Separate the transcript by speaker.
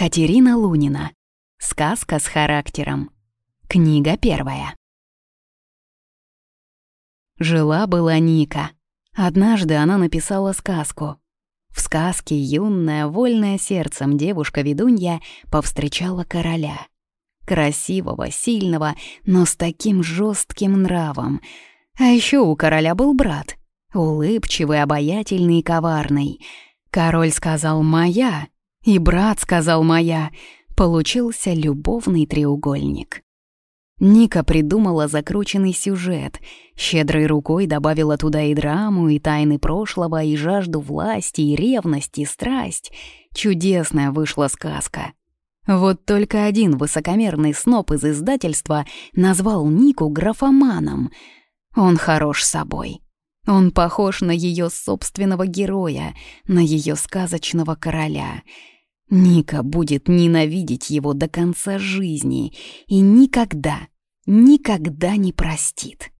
Speaker 1: Катерина Лунина. Сказка с характером. Книга первая. Жила-была Ника. Однажды она написала сказку. В сказке юная, вольная сердцем девушка-ведунья повстречала короля. Красивого, сильного, но с таким жестким нравом. А еще у короля был брат. Улыбчивый, обаятельный и коварный. Король сказал «моя», и брат сказал «моя», получился любовный треугольник. Ника придумала закрученный сюжет, щедрой рукой добавила туда и драму, и тайны прошлого, и жажду власти, и ревность, и страсть. Чудесная вышла сказка. Вот только один высокомерный сноп из издательства назвал Нику графоманом. Он хорош собой. Он похож на ее собственного героя, на ее сказочного короля — Ника будет ненавидеть его до конца жизни и никогда, никогда не простит.